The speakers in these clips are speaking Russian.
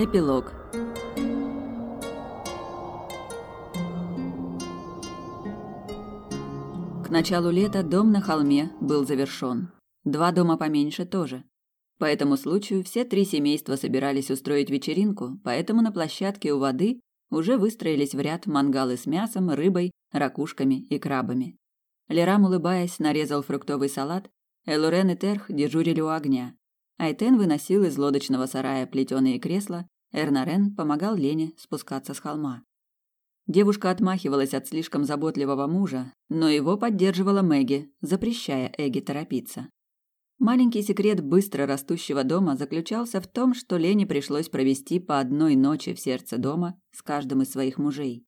Эпилог К началу лета дом на холме был завершен. Два дома поменьше тоже. По этому случаю все три семейства собирались устроить вечеринку, поэтому на площадке у воды уже выстроились в ряд мангалы с мясом, рыбой, ракушками и крабами. Лерам, улыбаясь, нарезал фруктовый салат, Элурен и Терх дежурили у огня. Айтен выносил из лодочного сарая плетеные кресла, Эрнарен помогал Лене спускаться с холма. Девушка отмахивалась от слишком заботливого мужа, но его поддерживала Мэгги, запрещая Эгги торопиться. Маленький секрет быстро растущего дома заключался в том, что Лене пришлось провести по одной ночи в сердце дома с каждым из своих мужей.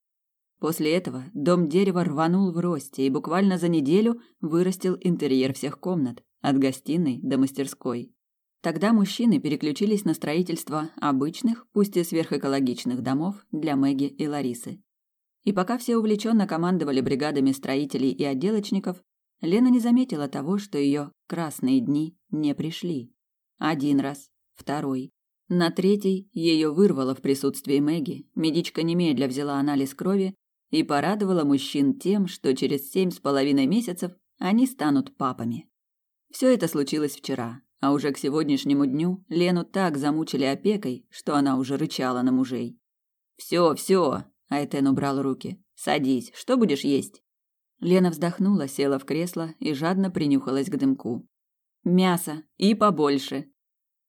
После этого дом дерева рванул в росте и буквально за неделю вырастил интерьер всех комнат, от гостиной до мастерской. Тогда мужчины переключились на строительство обычных, пусть и сверхэкологичных домов для Мэгги и Ларисы. И пока все увлеченно командовали бригадами строителей и отделочников, Лена не заметила того, что ее красные дни не пришли. Один раз, второй. На третий ее вырвало в присутствии Мэгги, медичка немедля взяла анализ крови и порадовала мужчин тем, что через семь с половиной месяцев они станут папами. Все это случилось вчера, а уже к сегодняшнему дню Лену так замучили опекой, что она уже рычала на мужей. «Все, все!» – Айтен убрал руки. «Садись, что будешь есть?» Лена вздохнула, села в кресло и жадно принюхалась к дымку. Мясо и побольше.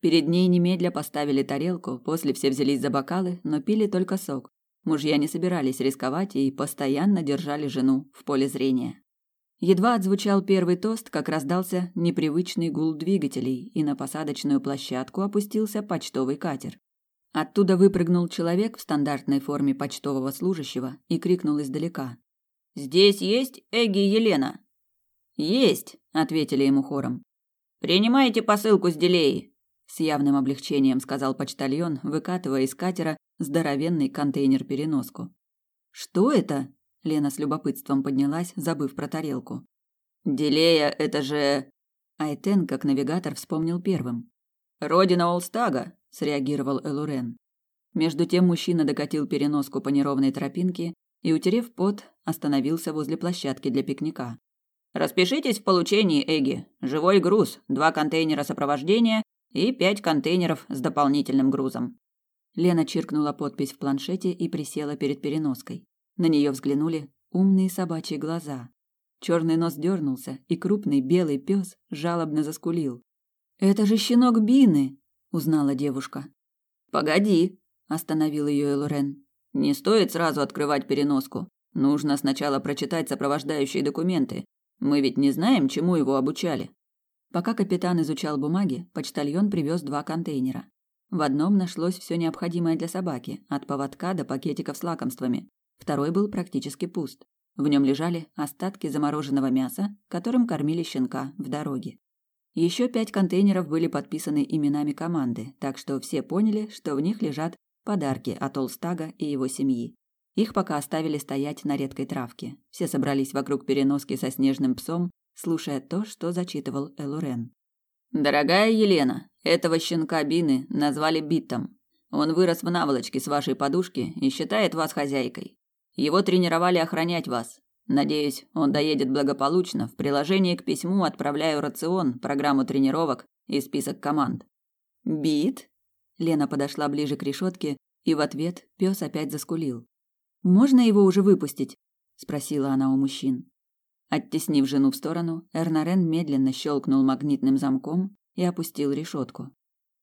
Перед ней немедля поставили тарелку, после все взялись за бокалы, но пили только сок. Мужья не собирались рисковать и постоянно держали жену в поле зрения. Едва отзвучал первый тост, как раздался непривычный гул двигателей, и на посадочную площадку опустился почтовый катер. Оттуда выпрыгнул человек в стандартной форме почтового служащего и крикнул издалека: Здесь есть Эгги Елена? Есть, ответили ему хором. Принимайте посылку с Делеи, с явным облегчением сказал почтальон, выкатывая из катера здоровенный контейнер-переноску. Что это? Лена с любопытством поднялась, забыв про тарелку. Делея это же Айтен, как навигатор, вспомнил первым. Родина Олстага, среагировал Элурен. Между тем мужчина докатил переноску по неровной тропинке и, утерев пот, остановился возле площадки для пикника. «Распишитесь в получении, Эгги. Живой груз, два контейнера сопровождения и пять контейнеров с дополнительным грузом». Лена чиркнула подпись в планшете и присела перед переноской. На нее взглянули умные собачьи глаза. Черный нос дернулся, и крупный белый пес жалобно заскулил. «Это же щенок Бины!» – узнала девушка. «Погоди!» – остановил ее Элорен. Не стоит сразу открывать переноску. Нужно сначала прочитать сопровождающие документы. Мы ведь не знаем, чему его обучали. Пока капитан изучал бумаги, почтальон привез два контейнера. В одном нашлось все необходимое для собаки, от поводка до пакетиков с лакомствами. Второй был практически пуст. В нем лежали остатки замороженного мяса, которым кормили щенка в дороге. Еще пять контейнеров были подписаны именами команды, так что все поняли, что в них лежат Подарки от Олстага и его семьи. Их пока оставили стоять на редкой травке. Все собрались вокруг переноски со снежным псом, слушая то, что зачитывал Элурен. «Дорогая Елена, этого щенка Бины назвали Биттом. Он вырос в наволочке с вашей подушки и считает вас хозяйкой. Его тренировали охранять вас. Надеюсь, он доедет благополучно. В приложении к письму отправляю рацион, программу тренировок и список команд». «Бит?» Лена подошла ближе к решетке, и в ответ пес опять заскулил. «Можно его уже выпустить?» – спросила она у мужчин. Оттеснив жену в сторону, Эрнарен медленно щелкнул магнитным замком и опустил решетку.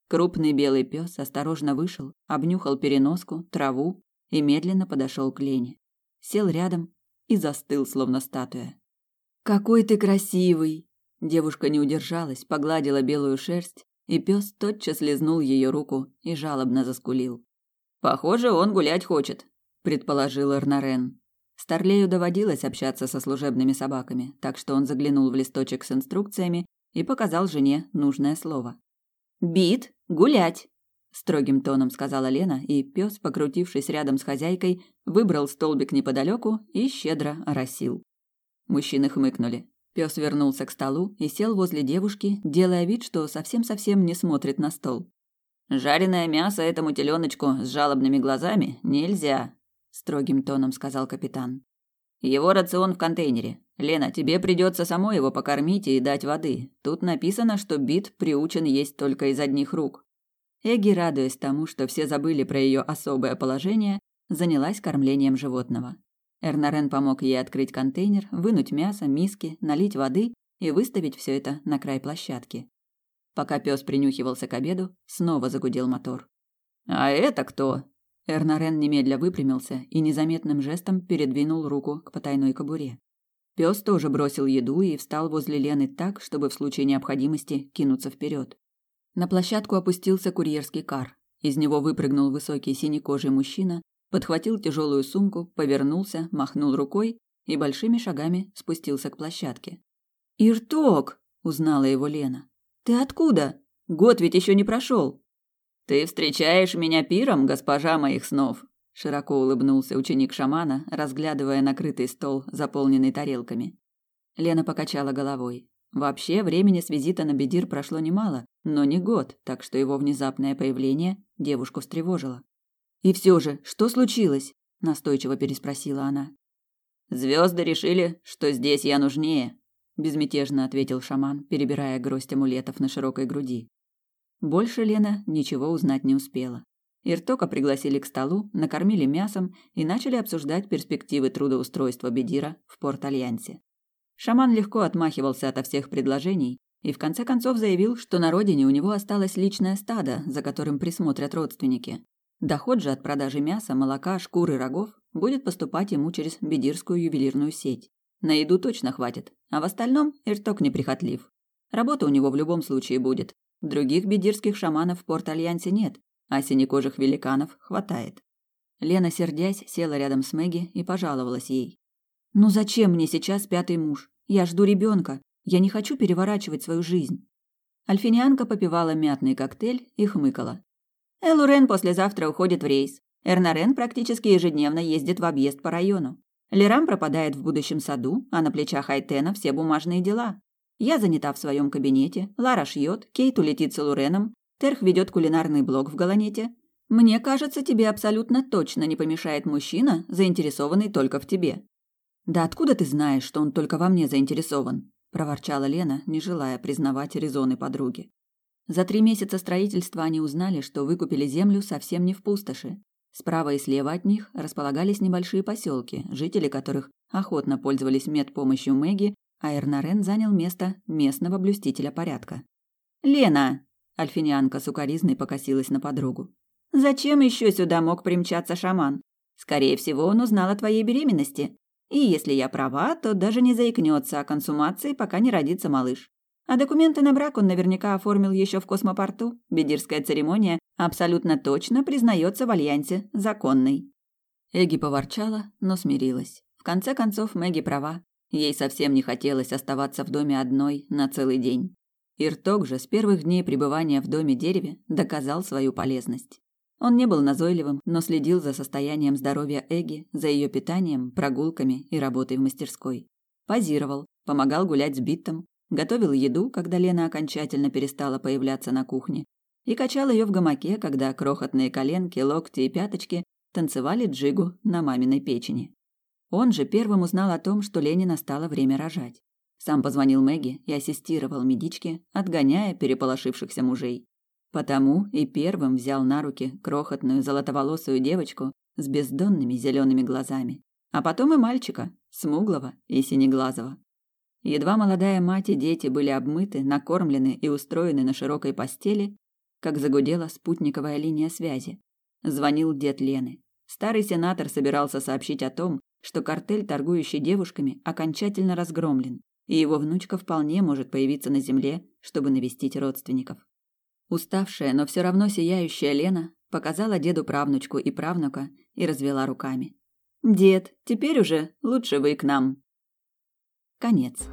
Крупный белый пес осторожно вышел, обнюхал переноску, траву и медленно подошел к Лене. Сел рядом и застыл, словно статуя. «Какой ты красивый!» Девушка не удержалась, погладила белую шерсть и пес тотчас лизнул ее руку и жалобно заскулил. «Похоже, он гулять хочет», – предположил Эрнарен. Старлею доводилось общаться со служебными собаками, так что он заглянул в листочек с инструкциями и показал жене нужное слово. «Бит, гулять!» – строгим тоном сказала Лена, и пес, покрутившись рядом с хозяйкой, выбрал столбик неподалеку и щедро оросил. Мужчины хмыкнули. Пес вернулся к столу и сел возле девушки, делая вид, что совсем-совсем не смотрит на стол. Жареное мясо этому теленочку с жалобными глазами нельзя, строгим тоном сказал капитан. Его рацион в контейнере. Лена, тебе придется самой его покормить и дать воды. Тут написано, что Бит приучен есть только из одних рук. Эгги, радуясь тому, что все забыли про ее особое положение, занялась кормлением животного. Эрнарен помог ей открыть контейнер, вынуть мясо, миски, налить воды и выставить все это на край площадки. Пока пес принюхивался к обеду, снова загудел мотор. «А это кто?» Эрнарен немедля выпрямился и незаметным жестом передвинул руку к потайной кобуре. Пес тоже бросил еду и встал возле Лены так, чтобы в случае необходимости кинуться вперед. На площадку опустился курьерский кар. Из него выпрыгнул высокий синекожий мужчина, подхватил тяжелую сумку, повернулся, махнул рукой и большими шагами спустился к площадке. «Ирток!» – узнала его Лена. «Ты откуда? Год ведь еще не прошел!» «Ты встречаешь меня пиром, госпожа моих снов!» Широко улыбнулся ученик шамана, разглядывая накрытый стол, заполненный тарелками. Лена покачала головой. Вообще, времени с визита на Бедир прошло немало, но не год, так что его внезапное появление девушку встревожило. «И все же, что случилось?» – настойчиво переспросила она. Звезды решили, что здесь я нужнее», – безмятежно ответил шаман, перебирая гроздь амулетов на широкой груди. Больше Лена ничего узнать не успела. Иртока пригласили к столу, накормили мясом и начали обсуждать перспективы трудоустройства Бедира в Порт-Альянсе. Шаман легко отмахивался ото всех предложений и в конце концов заявил, что на родине у него осталось личное стадо, за которым присмотрят родственники. Доход же от продажи мяса, молока, шкуры, рогов будет поступать ему через бедирскую ювелирную сеть. На еду точно хватит, а в остальном Ирток неприхотлив. Работа у него в любом случае будет, Других бедирских шаманов в Порт-Альянсе нет, а синекожих великанов хватает. Лена, сердясь, села рядом с Мэгги и пожаловалась ей. «Ну зачем мне сейчас пятый муж? Я жду ребенка. Я не хочу переворачивать свою жизнь». Альфинианка попивала мятный коктейль и хмыкала. «Элурен послезавтра уходит в рейс. Эрнарен практически ежедневно ездит в объезд по району. Лерам пропадает в будущем саду, а на плечах Айтена все бумажные дела. Я занята в своем кабинете, Лара шьет, Кейт улетит с Луреном, Терх ведет кулинарный блог в Галанете. Мне кажется, тебе абсолютно точно не помешает мужчина, заинтересованный только в тебе. Да откуда ты знаешь, что он только во мне заинтересован? проворчала Лена, не желая признавать резоны подруги. За три месяца строительства они узнали, что выкупили землю совсем не в пустоши. Справа и слева от них располагались небольшие поселки, жители которых охотно пользовались медпомощью Мэгги а Эрнарен занял место местного блюстителя порядка. «Лена!» – альфинианка сукоризной покосилась на подругу. «Зачем еще сюда мог примчаться шаман? Скорее всего, он узнал о твоей беременности. И если я права, то даже не заикнется о консумации, пока не родится малыш. А документы на брак он наверняка оформил еще в космопорту. Бедирская церемония абсолютно точно признается в альянсе законной». Эгги поворчала, но смирилась. В конце концов, Мэгги права. Ей совсем не хотелось оставаться в доме одной на целый день. Ирток же с первых дней пребывания в доме-дереве доказал свою полезность. Он не был назойливым, но следил за состоянием здоровья Эги, за ее питанием, прогулками и работой в мастерской. Позировал, помогал гулять с Биттом, готовил еду, когда Лена окончательно перестала появляться на кухне, и качал ее в гамаке, когда крохотные коленки, локти и пяточки танцевали джигу на маминой печени. Он же первым узнал о том, что Лене настало время рожать. Сам позвонил Мэгги и ассистировал медичке, отгоняя переполошившихся мужей. Потому и первым взял на руки крохотную золотоволосую девочку с бездонными зелеными глазами, а потом и мальчика, смуглого и синеглазого. Едва молодая мать и дети были обмыты, накормлены и устроены на широкой постели, как загудела спутниковая линия связи. Звонил дед Лены. Старый сенатор собирался сообщить о том, что картель, торгующий девушками, окончательно разгромлен, и его внучка вполне может появиться на земле, чтобы навестить родственников. Уставшая, но все равно сияющая Лена показала деду правнучку и правнука и развела руками. «Дед, теперь уже лучше вы к нам». Конец.